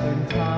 passing time.